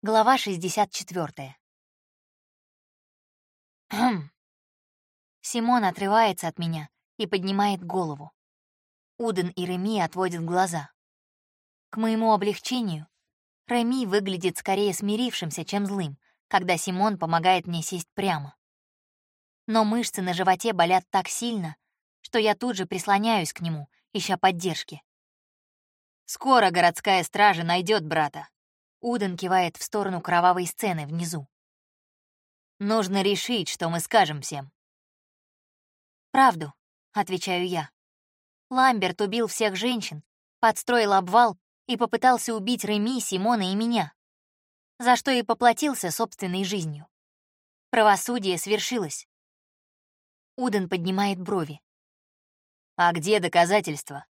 Глава 64. Хм. Симон отрывается от меня и поднимает голову. Уден и Реми отводят глаза. К моему облегчению, Реми выглядит скорее смирившимся, чем злым, когда Симон помогает мне сесть прямо. Но мышцы на животе болят так сильно, что я тут же прислоняюсь к нему, ища поддержки. «Скоро городская стража найдет брата», Уден кивает в сторону кровавой сцены внизу. «Нужно решить, что мы скажем всем». «Правду», — отвечаю я. Ламберт убил всех женщин, подстроил обвал и попытался убить Реми, Симона и меня, за что и поплатился собственной жизнью. Правосудие свершилось. Уден поднимает брови. «А где доказательства?»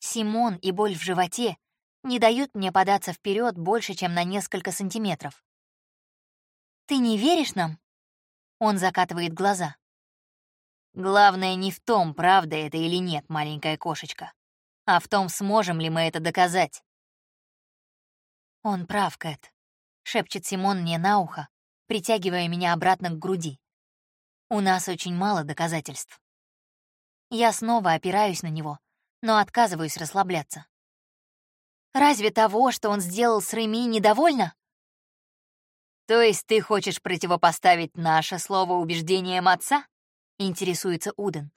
Симон и боль в животе не дают мне податься вперед больше, чем на несколько сантиметров. «Ты не веришь нам?» Он закатывает глаза. «Главное не в том, правда это или нет, маленькая кошечка, а в том, сможем ли мы это доказать». «Он прав, Кэт», — шепчет Симон мне на ухо, притягивая меня обратно к груди. «У нас очень мало доказательств». Я снова опираюсь на него, но отказываюсь расслабляться. Разве того, что он сделал с Реми, недовольно? То есть ты хочешь противопоставить наше слово убеждением отца? Интересуется Уден.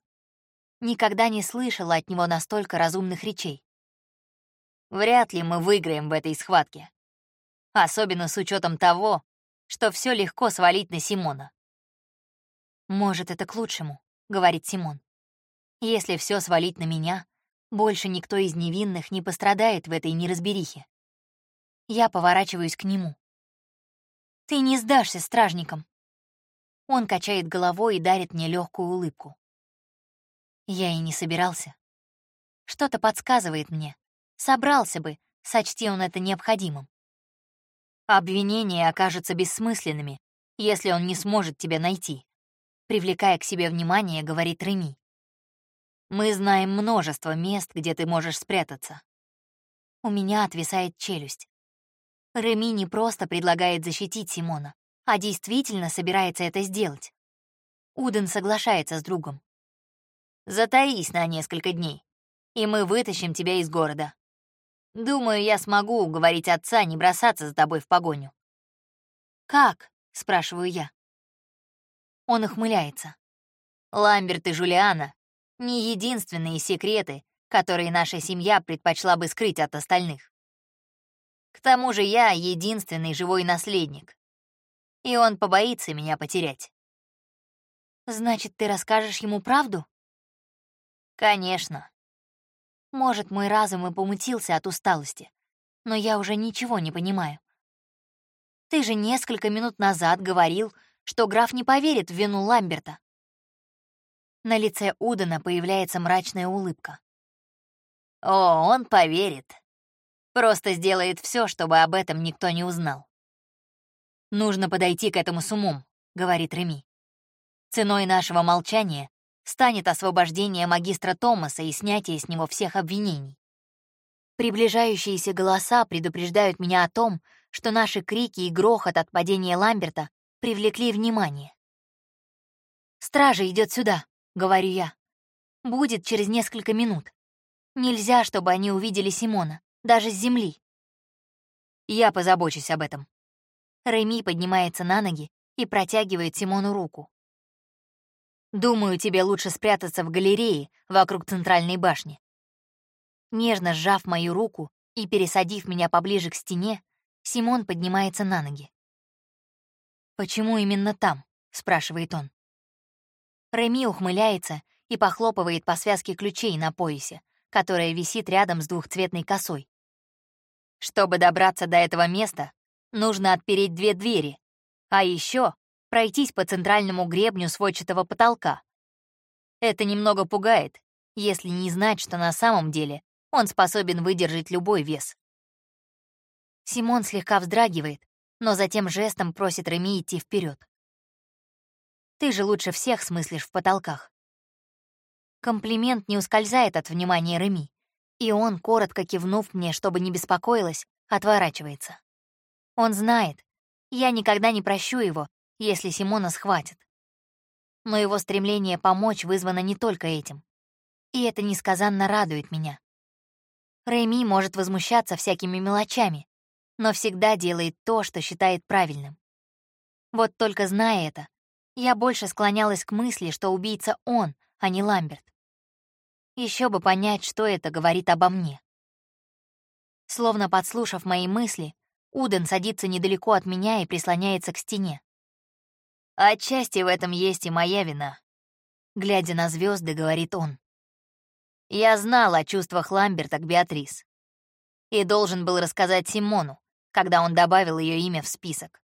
Никогда не слышала от него настолько разумных речей. Вряд ли мы выиграем в этой схватке. Особенно с учетом того, что все легко свалить на Симона. «Может, это к лучшему», — говорит Симон. «Если все свалить на меня, больше никто из невинных не пострадает в этой неразберихе. Я поворачиваюсь к нему. «Ты не сдашься стражникам!» Он качает головой и дарит мне легкую улыбку. Я и не собирался. Что-то подсказывает мне. Собрался бы, сочти он это необходимым. Обвинения окажутся бессмысленными, если он не сможет тебя найти. Привлекая к себе внимание, говорит Реми. Мы знаем множество мест, где ты можешь спрятаться. У меня отвисает челюсть. Реми не просто предлагает защитить Симона, а действительно собирается это сделать. Уден соглашается с другом. «Затаись на несколько дней, и мы вытащим тебя из города. Думаю, я смогу уговорить отца не бросаться за тобой в погоню». «Как?» — спрашиваю я. Он ухмыляется. «Ламберт и Жулиана не единственные секреты, которые наша семья предпочла бы скрыть от остальных. К тому же я единственный живой наследник, и он побоится меня потерять. Значит, ты расскажешь ему правду? Конечно. Может, мой разум и помутился от усталости, но я уже ничего не понимаю. Ты же несколько минут назад говорил, что граф не поверит в вину Ламберта. На лице Удана появляется мрачная улыбка. «О, он поверит. Просто сделает все, чтобы об этом никто не узнал». «Нужно подойти к этому с умом», — говорит Реми. «Ценой нашего молчания станет освобождение магистра Томаса и снятие с него всех обвинений. Приближающиеся голоса предупреждают меня о том, что наши крики и грохот от падения Ламберта привлекли внимание. «Стража идет сюда», говорю я. Будет через несколько минут. Нельзя, чтобы они увидели Симона, даже с земли. Я позабочусь об этом. Реми поднимается на ноги и протягивает Симону руку. Думаю, тебе лучше спрятаться в галерее вокруг центральной башни. Нежно сжав мою руку и пересадив меня поближе к стене, Симон поднимается на ноги. «Почему именно там?» — спрашивает он. Реми ухмыляется и похлопывает по связке ключей на поясе, которая висит рядом с двухцветной косой. Чтобы добраться до этого места, нужно отпереть две двери, а еще пройтись по центральному гребню сводчатого потолка. Это немного пугает, если не знать, что на самом деле он способен выдержать любой вес. Симон слегка вздрагивает, но затем жестом просит Реми идти вперед. Ты же лучше всех смыслишь в потолках. Комплимент не ускользает от внимания Реми, и он, коротко кивнув мне, чтобы не беспокоилась, отворачивается. Он знает, я никогда не прощу его, если Симона схватит. Но его стремление помочь вызвано не только этим. И это несказанно радует меня. Рэйми может возмущаться всякими мелочами, но всегда делает то, что считает правильным. Вот только зная это, я больше склонялась к мысли, что убийца он, а не Ламберт. Еще бы понять, что это говорит обо мне. Словно подслушав мои мысли, Уден садится недалеко от меня и прислоняется к стене. «Отчасти в этом есть и моя вина», — глядя на звезды, говорит он. «Я знал о чувствах Ламберта к Беатрис и должен был рассказать Симону, когда он добавил ее имя в список.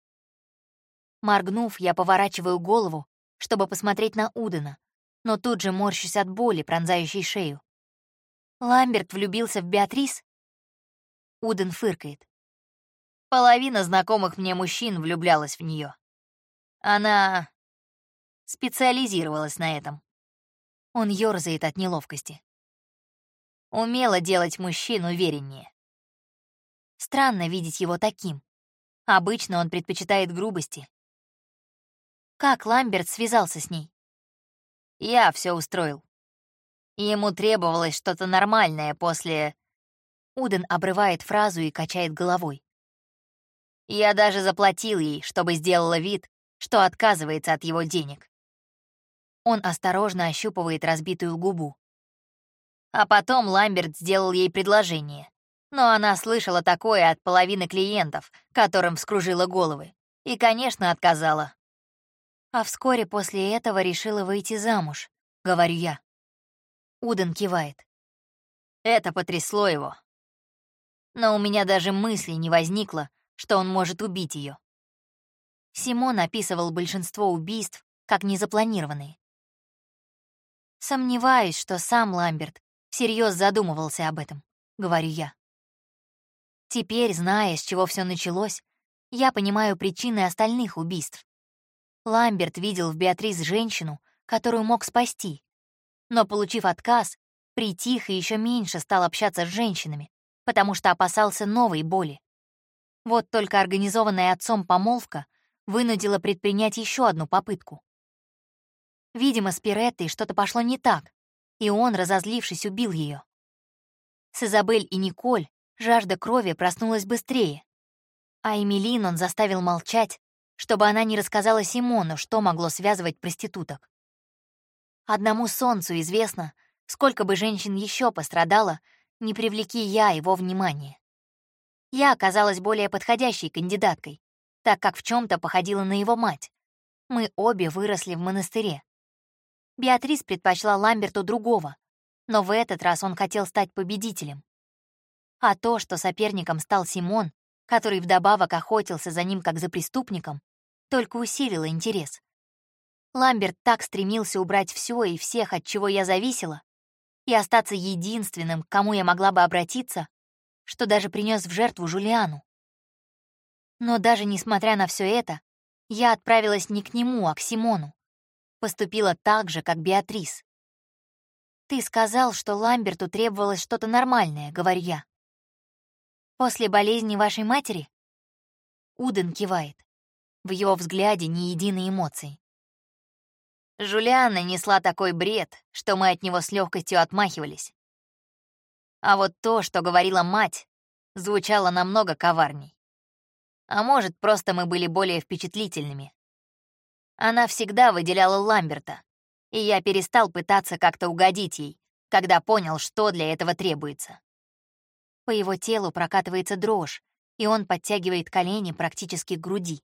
Моргнув, я поворачиваю голову, чтобы посмотреть на Удена, но тут же морщусь от боли, пронзающей шею. Ламберт влюбился в Беатрис? Уден фыркает. Половина знакомых мне мужчин влюблялась в нее. Она специализировалась на этом. Он ёрзает от неловкости. Умела делать мужчин увереннее. Странно видеть его таким. Обычно он предпочитает грубости, как Ламберт связался с ней? Я все устроил. Ему требовалось что-то нормальное после... Уден обрывает фразу и качает головой. Я даже заплатил ей, чтобы сделала вид, что отказывается от его денег. Он осторожно ощупывает разбитую губу. А потом Ламберт сделал ей предложение. Но она слышала такое от половины клиентов, которым вскружила головы. И, конечно, отказала. А вскоре после этого решила выйти замуж, говорю я. Уден кивает. Это потрясло его. Но у меня даже мысли не возникло, что он может убить ее. Симон описывал большинство убийств как незапланированные. Сомневаюсь, что сам Ламберт всерьез задумывался об этом, говорю я. Теперь, зная, с чего все началось, я понимаю причины остальных убийств. Ламберт видел в Беатрис женщину, которую мог спасти. Но, получив отказ, притих и еще меньше стал общаться с женщинами, потому что опасался новой боли. Вот только организованная отцом помолвка вынудила предпринять еще одну попытку. Видимо, с Пиреттой что-то пошло не так, и он, разозлившись, убил ее. С Изабель и Николь жажда крови проснулась быстрее, а Эмилин он заставил молчать, чтобы она не рассказала Симону, что могло связывать проституток. Одному солнцу известно, сколько бы женщин еще пострадало, не привлеки я его внимание. Я оказалась более подходящей кандидаткой, так как в чем то походила на его мать. Мы обе выросли в монастыре. Беатрис предпочла Ламберту другого, но в этот раз он хотел стать победителем. А то, что соперником стал Симон, который вдобавок охотился за ним как за преступником, только усилило интерес. Ламберт так стремился убрать все и всех, от чего я зависела, и остаться единственным, к кому я могла бы обратиться, что даже принес в жертву Жулиану. Но даже несмотря на все это, я отправилась не к нему, а к Симону. Поступила так же, как Беатрис. «Ты сказал, что Ламберту требовалось что-то нормальное», — говорю я. «После болезни вашей матери?» Уден кивает. В его взгляде ни единой эмоции. Жулиана несла такой бред, что мы от него с легкостью отмахивались. А вот то, что говорила мать, звучало намного коварней. А может, просто мы были более впечатлительными. Она всегда выделяла Ламберта, и я перестал пытаться как-то угодить ей, когда понял, что для этого требуется. По его телу прокатывается дрожь, и он подтягивает колени практически к груди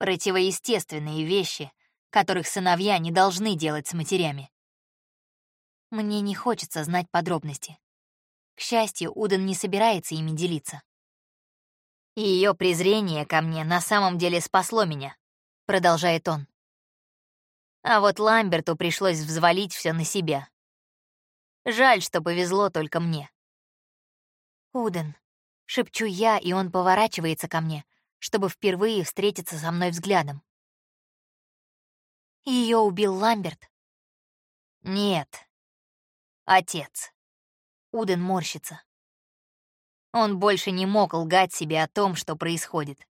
противоестественные вещи, которых сыновья не должны делать с матерями. Мне не хочется знать подробности. К счастью, Уден не собирается ими делиться. Ее презрение ко мне на самом деле спасло меня, продолжает он. А вот Ламберту пришлось взвалить все на себя. Жаль, что повезло только мне. Уден, шепчу я, и он поворачивается ко мне, чтобы впервые встретиться со мной взглядом. Ее убил Ламберт? Нет. Отец. Уден морщится. Он больше не мог лгать себе о том, что происходит.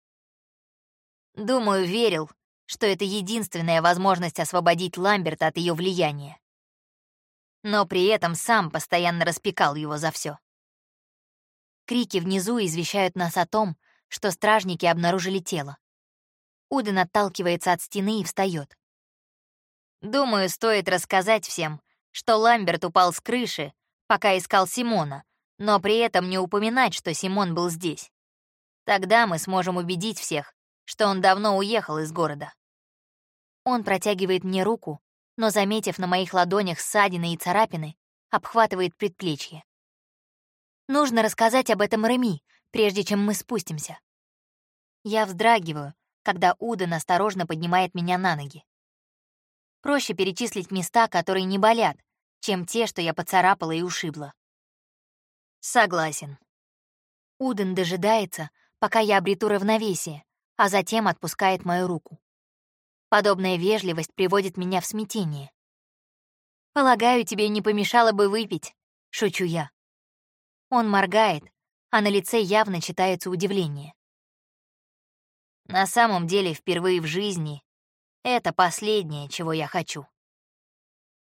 Думаю, верил, что это единственная возможность освободить Ламберта от ее влияния. Но при этом сам постоянно распекал его за все. Крики внизу извещают нас о том, что стражники обнаружили тело. Уден отталкивается от стены и встает. Думаю, стоит рассказать всем, что Ламберт упал с крыши, пока искал Симона, но при этом не упоминать, что Симон был здесь. Тогда мы сможем убедить всех, что он давно уехал из города. Он протягивает мне руку, но, заметив на моих ладонях ссадины и царапины, обхватывает предплечье. Нужно рассказать об этом Реми, прежде чем мы спустимся. Я вздрагиваю, когда Уден осторожно поднимает меня на ноги. Проще перечислить места, которые не болят, чем те, что я поцарапала и ушибла. Согласен. Уден дожидается, пока я обрету равновесие, а затем отпускает мою руку. Подобная вежливость приводит меня в смятение. «Полагаю, тебе не помешало бы выпить», — шучу я. Он моргает, а на лице явно читается удивление. На самом деле, впервые в жизни это последнее, чего я хочу.